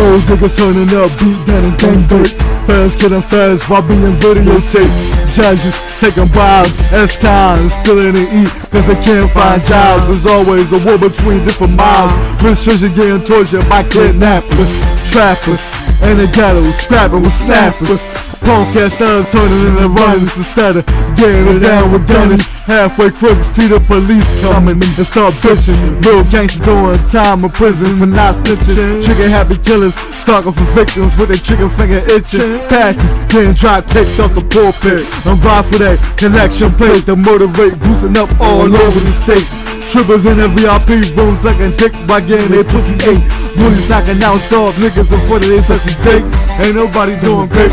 Those niggas turning up, beat down and gang break. Fans killing fans while being videotape. Judges taking bribes, S-cons, stealing to eat cause they can't find jobs. There's always a war between different mobs. Children getting tortured by kidnappers, trappers, and the ghetto scrapping with snappers. Punk ass turning into runners instead of getting it down with gunners. Halfway crooks see the police coming and start bitching. Real gangsters doing time in prison for not snitching. Trigger happy killers stalking for victims with their chicken finger itching. Patches getting drop kicked off the pulpit. I'm ride for that connection plate to motivate, boosting up all over the state. Trippers in the VIP room sucking dick by getting their pussy ate. Moonies knocking out starved niggas in front of their sexy steak. Ain't nobody doing great.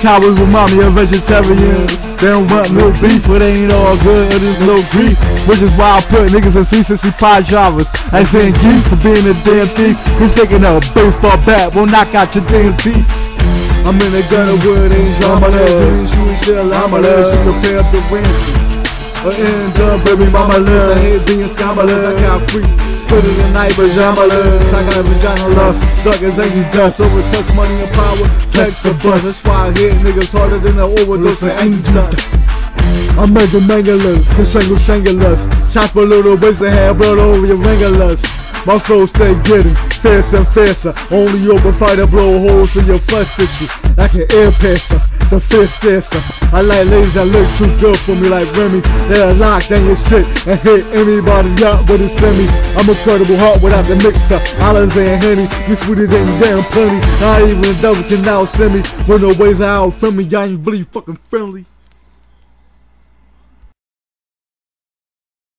Cowards remind me of vegetarians. They don't want no beef, but they ain't all good, it is no grief. Which is why I put niggas in 360 pie drivers. I ain't saying geese for being a damn thief. He's taking a baseball bat, will knock out your damn teeth. I'm in the gutter with angel, I'm a legend, shooting shell, I'm a legend, pay up the ransom. Or end up, baby mama love, I hate being scandalous, I got free. Spit it in night, pajamaless. I got vagina lust, stuck as angel dust. Over touch money and power, text a bus. That's why I hit niggas harder than an overdose of angel dust. I make them manglers, and strangle stranglers. Chop a little waist and have blood over your ringers. My soul stay getting fiercer and fiercer. Only open fighter blow holes in your flesh tissue like an air passer. The fist dancer. I like ladies that look too good for me like Remy. They're lock down your shit and hit anybody up with a semi. I'm a credible heart without the mixer. Alizé and Henny, you sweeter than damn plenty. Not even a devil can now send me. With no ways out from me, I ain't really fucking friendly.